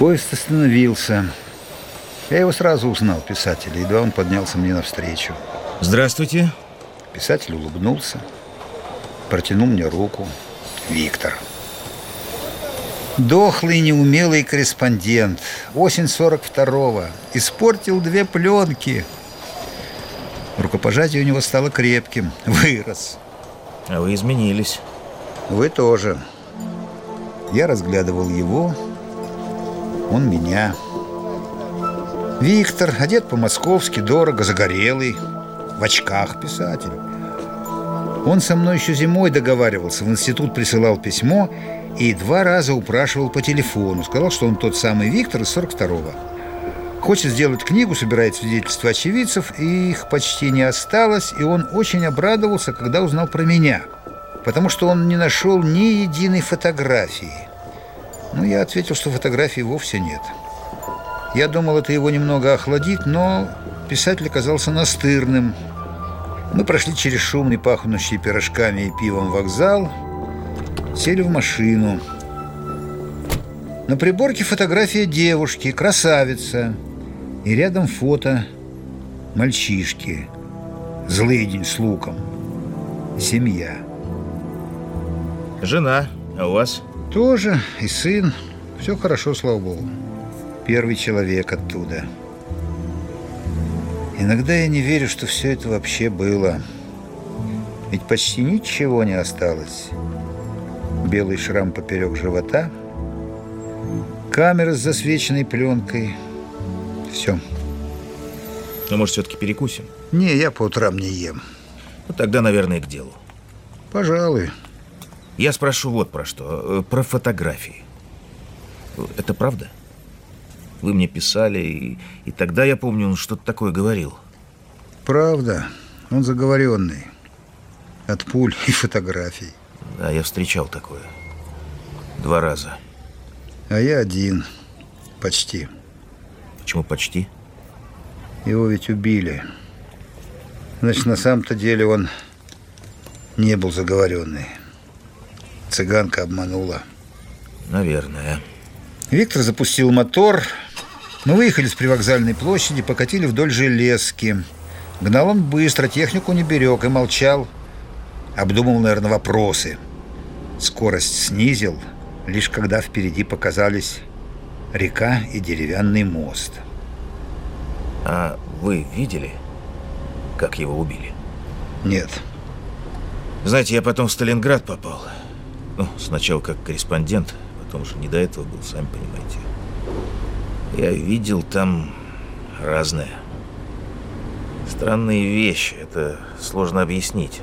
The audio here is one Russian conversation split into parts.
Поезд остановился. Я его сразу узнал, писателя, едва он поднялся мне навстречу. Здравствуйте. Писатель улыбнулся, протянул мне руку. Виктор. Дохлый, неумелый корреспондент. Осень 42-го. Испортил две пленки. Рукопожатие у него стало крепким. Вырос. А вы изменились. Вы тоже. Я разглядывал его, он меня. Виктор, одет по-московски, дорого, загорелый, в очках писатель. Он со мной еще зимой договаривался, в институт присылал письмо и два раза упрашивал по телефону. Сказал, что он тот самый Виктор из 42-го. Хочет сделать книгу, собирает свидетельства очевидцев, и их почти не осталось, и он очень обрадовался, когда узнал про меня, потому что он не нашел ни единой фотографии. Ну, я ответил, что фотографий вовсе нет. Я думал, это его немного охладит, но писатель оказался настырным. Мы прошли через шумный, пахнущий пирожками и пивом вокзал, сели в машину. На приборке фотография девушки, красавица – и рядом фото мальчишки. Злыдень с луком. Семья. Жена, а у вас? Тоже, и сын. Все хорошо, слава богу. Первый человек оттуда. Иногда я не верю, что все это вообще было. Ведь почти ничего не осталось. Белый шрам поперек живота, камера с засвеченной пленкой – все. Ну, может, все-таки перекусим? Не, я по утрам не ем. Ну, тогда, наверное, к делу. Пожалуй. Я спрошу вот про что. Э, про фотографии. Это правда? Вы мне писали, и, и тогда, я помню, он что-то такое говорил. Правда. Он заговоренный. От пуль и фотографий. Да, я встречал такое. Два раза. А я один. Почти. Почему почти? Его ведь убили. Значит, на самом-то деле он не был заговоренный. Цыганка обманула. Наверное. Виктор запустил мотор. Мы выехали с привокзальной площади, покатили вдоль железки. Гнал он быстро, технику не берег и молчал. Обдумал, наверное, вопросы. Скорость снизил, лишь когда впереди показались река и деревянный мост. А вы видели, как его убили? Нет. Знаете, я потом в Сталинград попал. Ну, сначала как корреспондент, потом уже не до этого был, сами понимаете. Я видел там разное. Странные вещи, это сложно объяснить.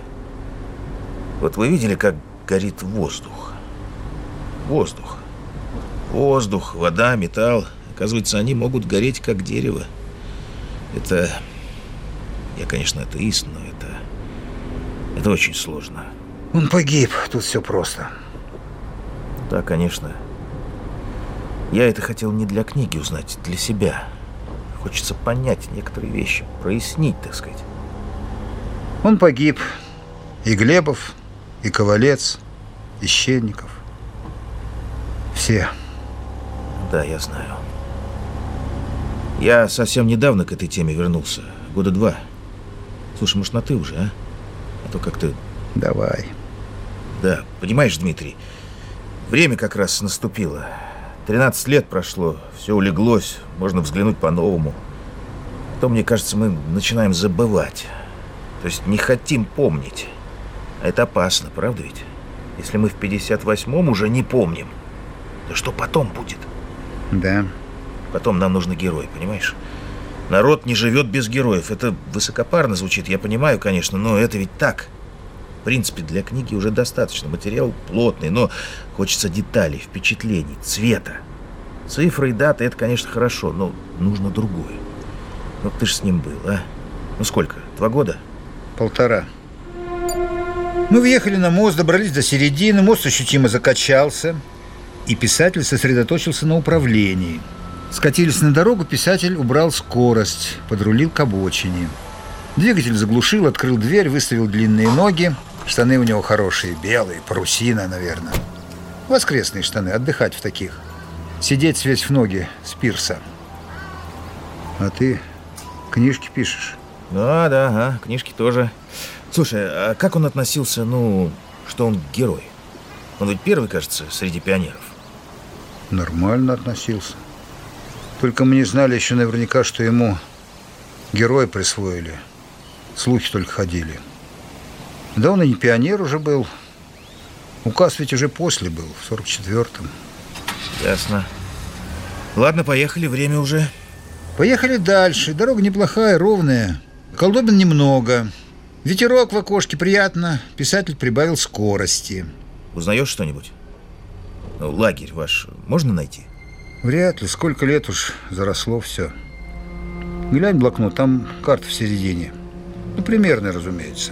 Вот вы видели, как горит воздух? Воздух. Воздух, вода, металл. Оказывается, они могут гореть, как дерево. Это... Я, конечно, атеист, но это... Это очень сложно. Он погиб. Тут все просто. Да, конечно. Я это хотел не для книги узнать, для себя. Хочется понять некоторые вещи, прояснить, так сказать. Он погиб. И Глебов, и Ковалец, и Щенников. Все. Да, я знаю. Я совсем недавно к этой теме вернулся. Года два. Слушай, может, на ты уже, а? А то как-то... Давай. Да, понимаешь, Дмитрий, время как раз наступило. 13 лет прошло, все улеглось, можно взглянуть по-новому. То, мне кажется, мы начинаем забывать. То есть не хотим помнить. А это опасно, правда ведь? Если мы в 58-м уже не помним, то что потом будет? Да. Потом нам нужны герои, понимаешь? Народ не живет без героев. Это высокопарно звучит, я понимаю, конечно, но это ведь так. Принципе, для книги уже достаточно. Материал плотный, но хочется деталей, впечатлений, цвета. Цифры и даты — это, конечно, хорошо, но нужно другое. Ну, ты же с ним был, а? Ну, сколько? Два года? Полтора. Мы въехали на мост, добрались до середины, мост ощутимо закачался — и писатель сосредоточился на управлении. Скатились на дорогу, писатель убрал скорость, подрулил к обочине. Двигатель заглушил, открыл дверь, выставил длинные ноги. Штаны у него хорошие, белые, парусина, наверное. Воскресные штаны, отдыхать в таких. Сидеть свесь в ноги с пирса. А ты книжки пишешь? Да, да, ага, книжки тоже. Слушай, а как он относился, ну, что он герой? Он ведь первый, кажется, среди пионеров. Нормально относился. Только мы не знали еще наверняка, что ему героя присвоили. Слухи только ходили. Да он и не пионер уже был. Указ ведь уже после был, в 44-м. Ясно. Ладно, поехали, время уже. Поехали дальше. Дорога неплохая, ровная. Колдобин немного. Ветерок в окошке приятно. Писатель прибавил скорости. Узнаешь что-нибудь? Ну, лагерь ваш можно найти? Вряд ли. Сколько лет уж заросло все. Глянь блокнот, там карта в середине. Ну, примерно, разумеется.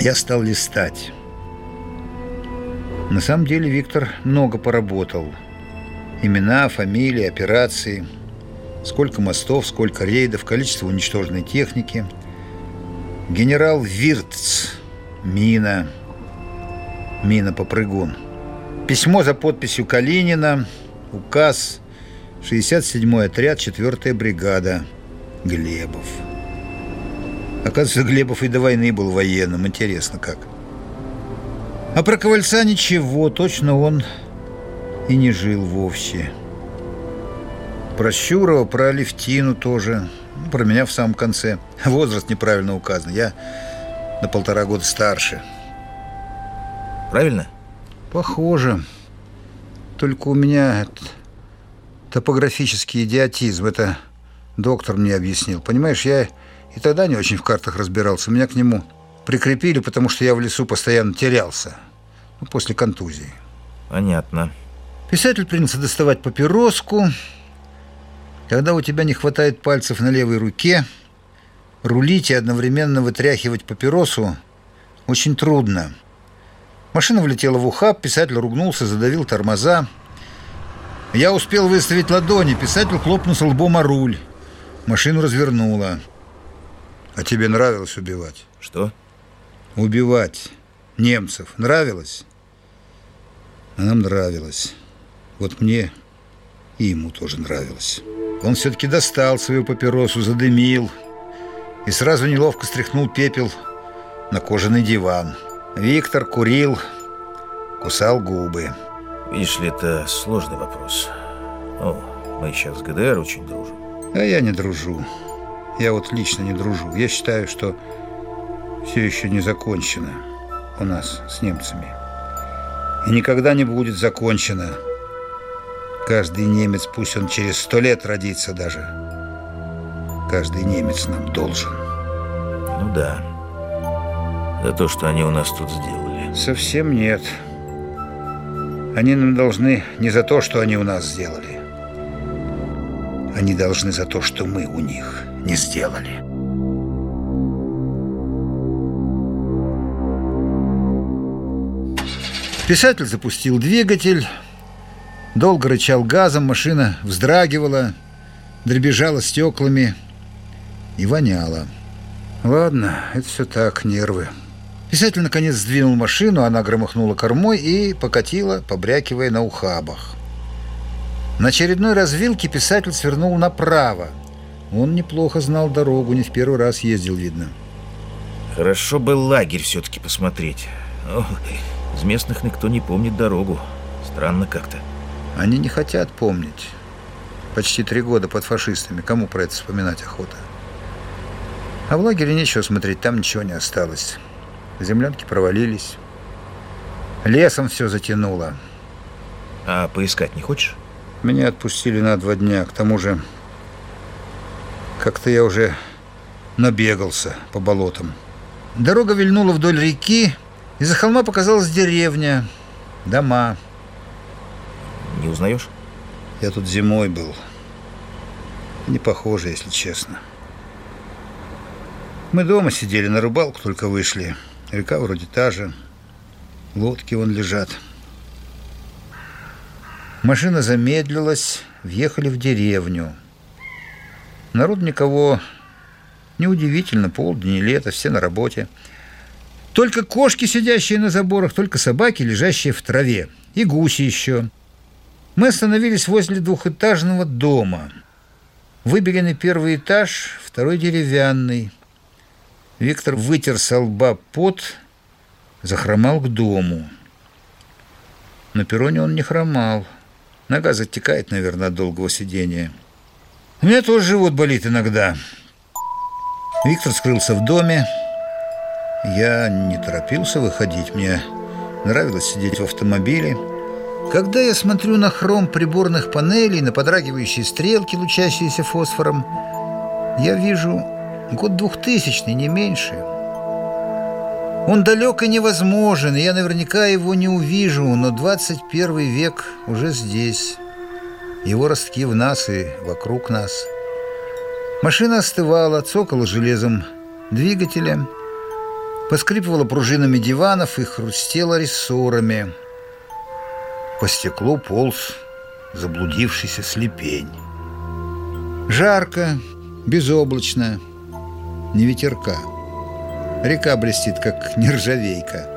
Я стал листать. На самом деле Виктор много поработал. Имена, фамилии, операции. Сколько мостов, сколько рейдов, количество уничтоженной техники. Генерал Виртц. Мина. Мина-попрыгун. Письмо за подписью Калинина. Указ. 67-й отряд, 4-я бригада. Глебов. Оказывается, Глебов и до войны был военным. Интересно как. А про Ковальца ничего, точно он и не жил вовсе. Про Щурова, про Алевтину тоже. Ну, про меня в самом конце. Возраст неправильно указан. Я на полтора года старше. Правильно? Похоже. Только у меня топографический идиотизм. Это доктор мне объяснил. Понимаешь, я и тогда не очень в картах разбирался. Меня к нему Прикрепили, потому что я в лесу постоянно терялся. Ну, после контузии. Понятно. Писатель принялся доставать папироску. Когда у тебя не хватает пальцев на левой руке, рулить и одновременно вытряхивать папиросу очень трудно. Машина влетела в ухаб, писатель ругнулся, задавил тормоза. Я успел выставить ладони, писатель хлопнулся лбом о руль. Машину развернуло. А тебе нравилось убивать? Что? убивать немцев нравилось? А нам нравилось. Вот мне и ему тоже нравилось. Он все-таки достал свою папиросу, задымил и сразу неловко стряхнул пепел на кожаный диван. Виктор курил, кусал губы. Видишь ли, это сложный вопрос. О, мы сейчас с ГДР очень дружим. А я не дружу. Я вот лично не дружу. Я считаю, что все еще не закончено у нас с немцами. И никогда не будет закончено. Каждый немец, пусть он через сто лет родится даже, каждый немец нам должен. Ну да. За то, что они у нас тут сделали. Совсем нет. Они нам должны не за то, что они у нас сделали. Они должны за то, что мы у них не сделали. Писатель запустил двигатель, долго рычал газом, машина вздрагивала, дребезжала стеклами и воняла. Ладно, это все так, нервы. Писатель наконец сдвинул машину, она громыхнула кормой и покатила, побрякивая на ухабах. На очередной развилке писатель свернул направо. Он неплохо знал дорогу, не в первый раз ездил, видно. Хорошо бы лагерь все-таки посмотреть. Ох, из местных никто не помнит дорогу. Странно как-то. Они не хотят помнить. Почти три года под фашистами. Кому про это вспоминать охота? А в лагере нечего смотреть, там ничего не осталось. Землянки провалились. Лесом все затянуло. А поискать не хочешь? Меня отпустили на два дня. К тому же, как-то я уже набегался по болотам. Дорога вильнула вдоль реки, из-за холма показалась деревня, дома. Не узнаешь? Я тут зимой был. Не похоже, если честно. Мы дома сидели, на рыбалку только вышли. Река вроде та же. Лодки вон лежат. Машина замедлилась, въехали в деревню. Народ никого... Неудивительно, полдень и лето, все на работе. Только кошки, сидящие на заборах, только собаки, лежащие в траве. И гуси еще. Мы остановились возле двухэтажного дома. Выбеленный первый этаж, второй деревянный. Виктор вытер со лба пот, захромал к дому. На перроне он не хромал. Нога затекает, наверное, от долгого сидения. У меня тоже живот болит иногда. Виктор скрылся в доме. Я не торопился выходить. Мне нравилось сидеть в автомобиле. Когда я смотрю на хром приборных панелей, на подрагивающие стрелки, лучащиеся фосфором, я вижу год двухтысячный, не меньше. Он далек и невозможен, и я наверняка его не увижу, но 21 век уже здесь. Его ростки в нас и вокруг нас. Машина остывала, цокала железом двигателя, поскрипывала пружинами диванов и хрустела рессорами. По стеклу полз заблудившийся слепень. Жарко, безоблачно, не ветерка. Река блестит, как нержавейка.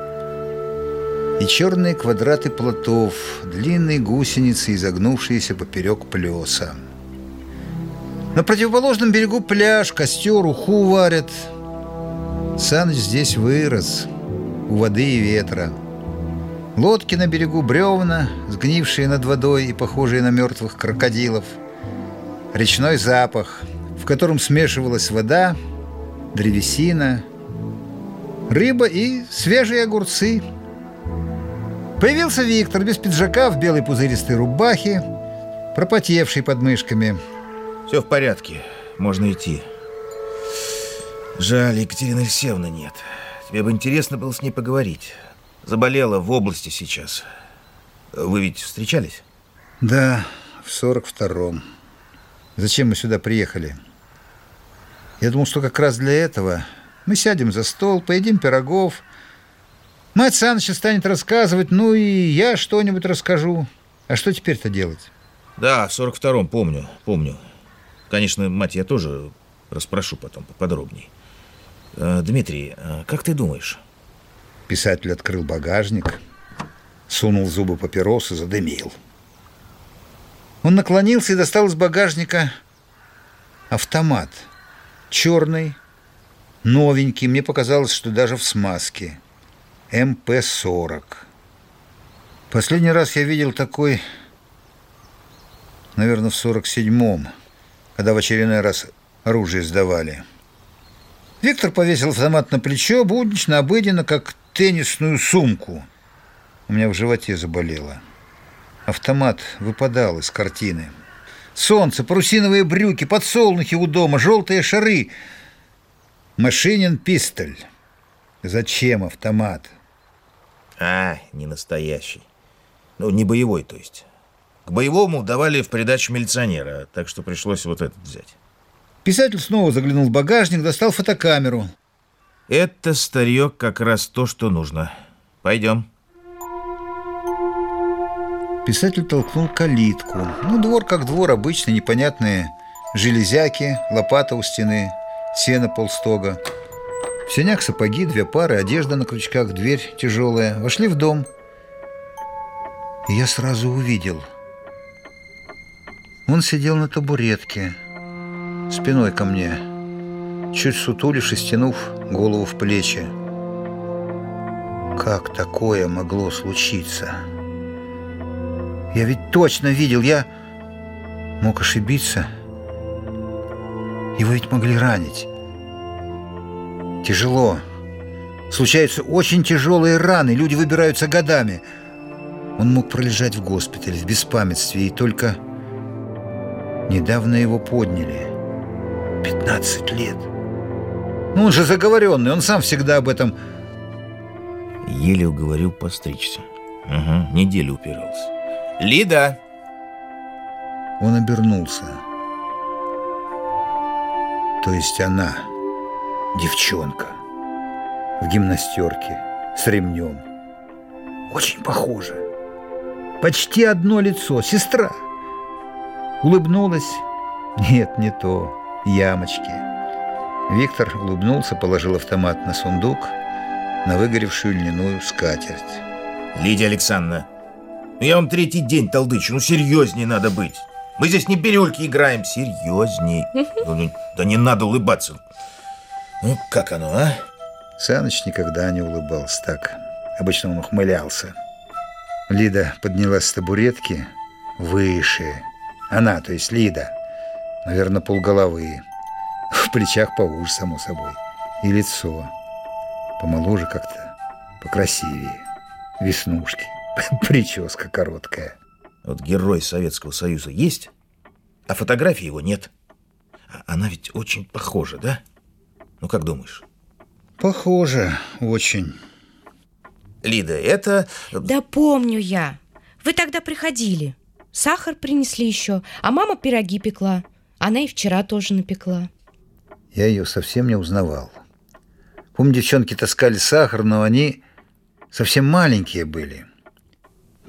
И черные квадраты плотов, длинные гусеницы, изогнувшиеся поперек плеса. На противоположном берегу пляж, костер, уху варят. Саныч здесь вырос, у воды и ветра. Лодки на берегу бревна, сгнившие над водой и похожие на мертвых крокодилов. Речной запах, в котором смешивалась вода, древесина, рыба и свежие огурцы. Появился Виктор без пиджака в белой пузыристой рубахе, пропотевший под мышками. Все в порядке, можно идти. Жаль, Екатерины Алексеевны нет. Тебе бы интересно было с ней поговорить. Заболела в области сейчас. Вы ведь встречались? Да, в сорок втором. Зачем мы сюда приехали? Я думал, что как раз для этого мы сядем за стол, поедим пирогов. Мать Саныча станет рассказывать, ну и я что-нибудь расскажу. А что теперь-то делать? Да, в сорок втором, помню, помню. Конечно, мать я тоже расспрошу потом поподробнее. Э, Дмитрий, э, как ты думаешь, Писатель открыл багажник, сунул зубы папиросы, задымил. Он наклонился и достал из багажника автомат. Черный, новенький, мне показалось, что даже в смазке. МП-40. Последний раз я видел такой, наверное, в 47-м, когда в очередной раз оружие сдавали. Виктор повесил автомат на плечо, буднично, обыденно, как теннисную сумку. У меня в животе заболело. Автомат выпадал из картины. Солнце, парусиновые брюки, подсолнухи у дома, желтые шары. Машинин пистоль. Зачем автомат? А, не настоящий. Ну, не боевой, то есть. К боевому давали в придачу милиционера, так что пришлось вот этот взять. Писатель снова заглянул в багажник, достал фотокамеру. Это старье как раз то, что нужно. Пойдем. Писатель толкнул калитку. Ну, двор как двор, обычный, непонятные железяки, лопата у стены, сено полстога. В сенях сапоги, две пары, одежда на крючках, дверь тяжелая. Вошли в дом. И я сразу увидел. Он сидел на табуретке, спиной ко мне, чуть сутулившись, стянув голову в плечи. Как такое могло случиться? Я ведь точно видел, я мог ошибиться. Его ведь могли ранить. Тяжело. Случаются очень тяжелые раны, люди выбираются годами. Он мог пролежать в госпитале в беспамятстве, и только недавно его подняли. 15 лет. Ну, он же заговоренный, он сам всегда об этом... Еле уговорил постричься. Угу, неделю упирался. Лида! Он обернулся. То есть она, девчонка, в гимнастерке, с ремнем. Очень похоже. Почти одно лицо, сестра. Улыбнулась. Нет, не то. Ямочки. Виктор улыбнулся, положил автомат на сундук, на выгоревшую льняную скатерть. Лидия Александровна, Ну, я вам третий день толдычу, ну серьезнее надо быть. Мы здесь не бирюльки играем, серьезней. Ну, да не надо улыбаться. Ну, как оно, а? Саныч никогда не улыбался так. Обычно он ухмылялся. Лида поднялась с табуретки выше. Она, то есть Лида, наверное, полголовы. В плечах поуже, само собой. И лицо. Помоложе как-то, покрасивее. Веснушки. Прическа короткая. Вот герой Советского Союза есть, а фотографии его нет. А она ведь очень похожа, да? Ну, как думаешь? Похоже, очень. Лида, это... Да помню я. Вы тогда приходили. Сахар принесли еще, а мама пироги пекла. Она и вчера тоже напекла. Я ее совсем не узнавал. Помню, девчонки таскали сахар, но они совсем маленькие были.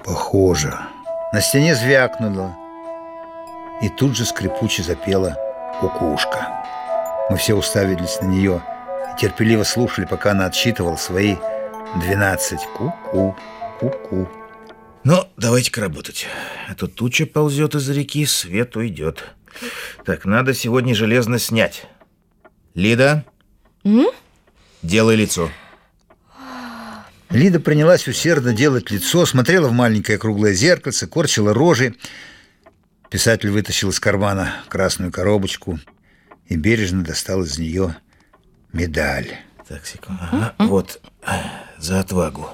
Похоже. На стене звякнуло. И тут же скрипуче запела кукушка. Мы все уставились на нее и терпеливо слушали, пока она отсчитывала свои двенадцать. Ку-ку, ку-ку. Ну, давайте-ка работать. А то туча ползет из реки, свет уйдет. Так, надо сегодня железно снять. Лида, М? делай лицо. Лида принялась усердно делать лицо, смотрела в маленькое круглое зеркальце, корчила рожи. Писатель вытащил из кармана красную коробочку и бережно достал из нее медаль. Так, секунду. Ага, вот, за отвагу.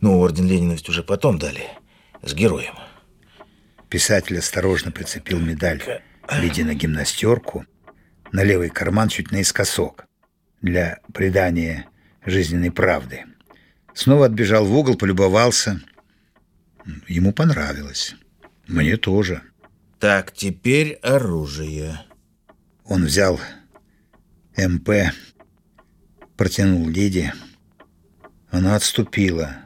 Ну, орден Ленина ведь уже потом дали. С героем. Писатель осторожно прицепил медаль Лиде на гимнастерку, на левый карман чуть наискосок, для придания жизненной правды. Снова отбежал в угол, полюбовался. Ему понравилось. Мне тоже. Так, теперь оружие. Он взял МП, протянул Лиде. Она отступила.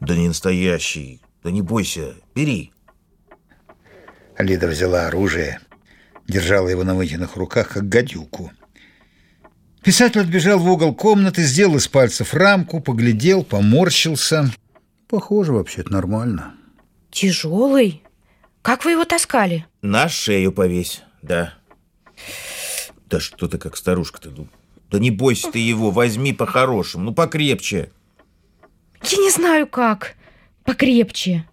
Да не настоящий. Да не бойся, бери. Лида взяла оружие, держала его на вытянутых руках, как гадюку. Писатель отбежал в угол комнаты, сделал из пальцев рамку, поглядел, поморщился. Похоже, вообще-то нормально. Тяжелый. Как вы его таскали? На шею повесь, да. Да что ты как старушка-то. Ну, да не бойся ты его, возьми по-хорошему, ну покрепче. Я не знаю как. Покрепче.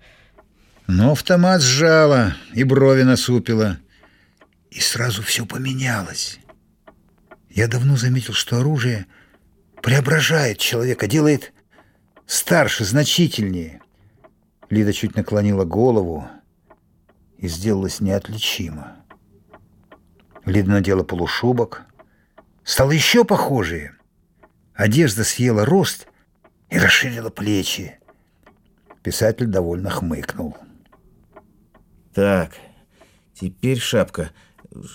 Но автомат сжала и брови насупила. И сразу все поменялось. Я давно заметил, что оружие преображает человека, делает старше, значительнее. Лида чуть наклонила голову и сделалась неотличима. Лида надела полушубок, стала еще похожее. Одежда съела рост и расширила плечи. Писатель довольно хмыкнул. Так, теперь шапка.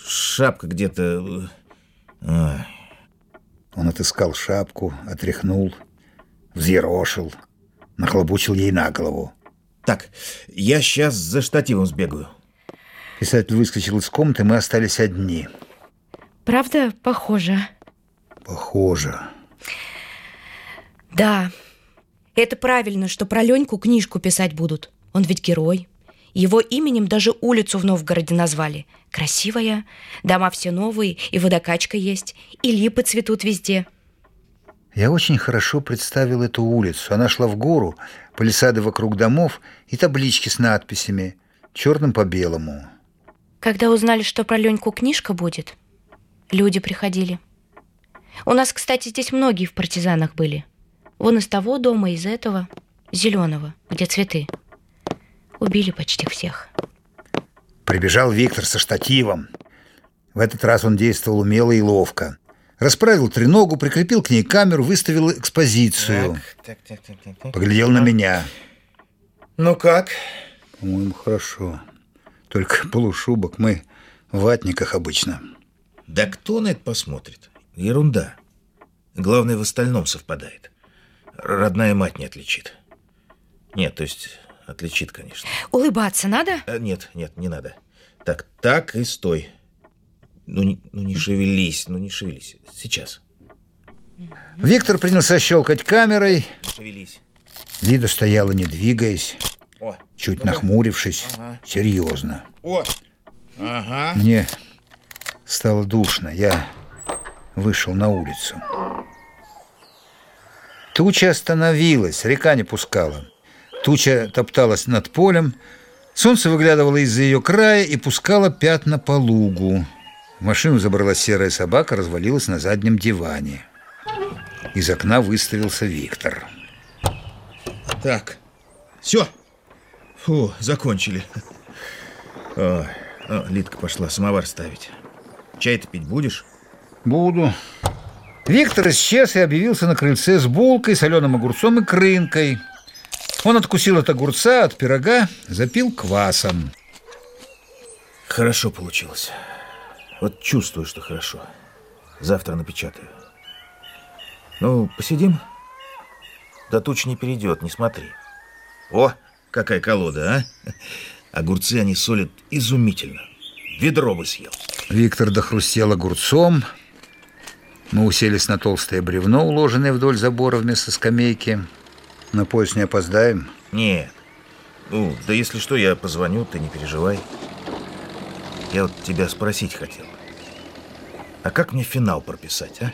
Шапка где-то... Ай, Он отыскал шапку, отряхнул, взъерошил, нахлобучил ей на голову. Так, я сейчас за штативом сбегаю. Писатель выскочил из комнаты, мы остались одни. Правда, похоже. Похоже. Да. Это правильно, что про Леньку книжку писать будут. Он ведь герой. Его именем даже улицу в Новгороде назвали. Красивая, дома все новые, и водокачка есть, и липы цветут везде. Я очень хорошо представил эту улицу. Она шла в гору, палисады вокруг домов и таблички с надписями, черным по белому. Когда узнали, что про Леньку книжка будет, люди приходили. У нас, кстати, здесь многие в партизанах были. Вон из того дома, из этого, зеленого, где цветы. Убили почти всех. Прибежал Виктор со штативом. В этот раз он действовал умело и ловко. Расправил треногу, прикрепил к ней камеру, выставил экспозицию. так, так, так, так, так. Поглядел на меня. Ну как? По-моему, хорошо. Только полушубок мы в ватниках обычно. Да кто на это посмотрит? Ерунда. Главное, в остальном совпадает. Родная мать не отличит. Нет, то есть отличит, конечно. Улыбаться надо? А, нет, нет, не надо. Так, так и стой. Ну не, ну не шевелись, ну не шевелись. Сейчас. Виктор принялся щелкать камерой. Шевелись. Лида стояла, не двигаясь. О. чуть нахмурившись, серьезно. О. Ага. Мне стало душно. Я вышел на улицу. Туча остановилась, река не пускала. Туча топталась над полем, солнце выглядывало из-за ее края и пускало пятна по лугу. В машину забрала серая собака, развалилась на заднем диване. Из окна выставился Виктор. Так, все. Фу, закончили. Ой, о, Литка пошла самовар ставить. Чай-то пить будешь? Буду. Виктор исчез и объявился на крыльце с булкой, соленым огурцом и крынкой. Он откусил от огурца, от пирога, запил квасом. Хорошо получилось. Вот чувствую, что хорошо. Завтра напечатаю. Ну, посидим? До туч не перейдет, не смотри. О, какая колода, а? Огурцы они солят изумительно. Ведро бы съел. Виктор дохрустел огурцом. Мы уселись на толстое бревно, уложенное вдоль забора вместо скамейки. На поезд не опоздаем. Нет. Ну, да если что, я позвоню, ты не переживай. Я вот тебя спросить хотел. А как мне финал прописать, а?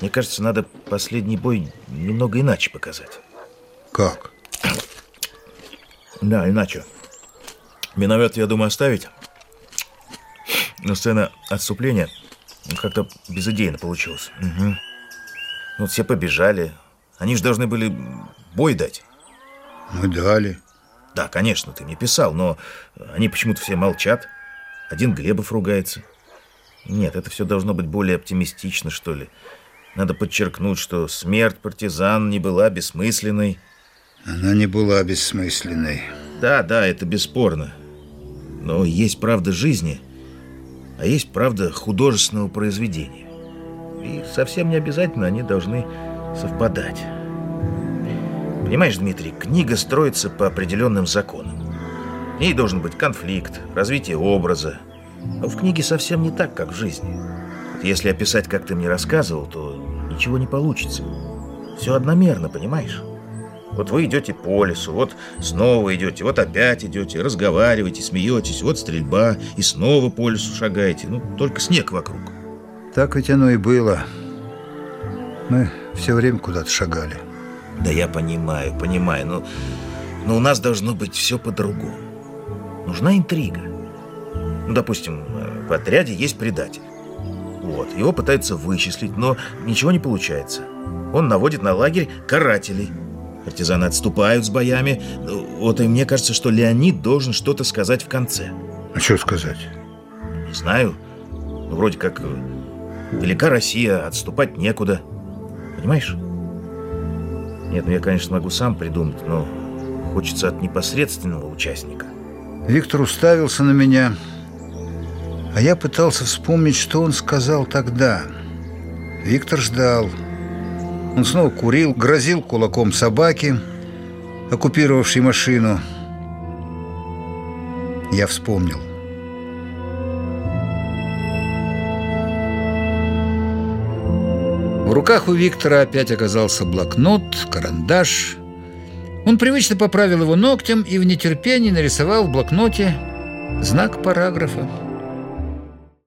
Мне кажется, надо последний бой немного иначе показать. Как? Да, иначе. Миномет, я думаю, оставить. Но сцена отступления как-то безыдейно получилась. Угу. Вот все побежали. Они же должны были бой дать. Мы дали. Да, конечно, ты мне писал, но они почему-то все молчат. Один Глебов ругается. Нет, это все должно быть более оптимистично, что ли. Надо подчеркнуть, что смерть партизан не была бессмысленной. Она не была бессмысленной. Да, да, это бесспорно. Но есть правда жизни, а есть правда художественного произведения. И совсем не обязательно они должны совпадать. Понимаешь, Дмитрий, книга строится по определенным законам. В ней должен быть конфликт, развитие образа. Но в книге совсем не так, как в жизни. Если описать, как ты мне рассказывал, то ничего не получится. Все одномерно, понимаешь? Вот вы идете по лесу, вот снова идете, вот опять идете, разговариваете, смеетесь, вот стрельба, и снова по лесу шагаете. Ну, только снег вокруг. Так ведь оно и было. Мы все время куда-то шагали. Да я понимаю, понимаю, но, но у нас должно быть все по-другому. Нужна интрига. Ну, допустим, в отряде есть предатель. Вот, его пытаются вычислить, но ничего не получается. Он наводит на лагерь карателей. Партизаны отступают с боями. Вот и мне кажется, что Леонид должен что-то сказать в конце. А что сказать? Не знаю. Ну, вроде как велика Россия, отступать некуда. Понимаешь? Нет, ну я, конечно, могу сам придумать, но хочется от непосредственного участника. Виктор уставился на меня, а я пытался вспомнить, что он сказал тогда. Виктор ждал. Он снова курил, грозил кулаком собаки, оккупировавшей машину. Я вспомнил. В руках у Виктора опять оказался блокнот, карандаш. Он привычно поправил его ногтем и в нетерпении нарисовал в блокноте знак параграфа.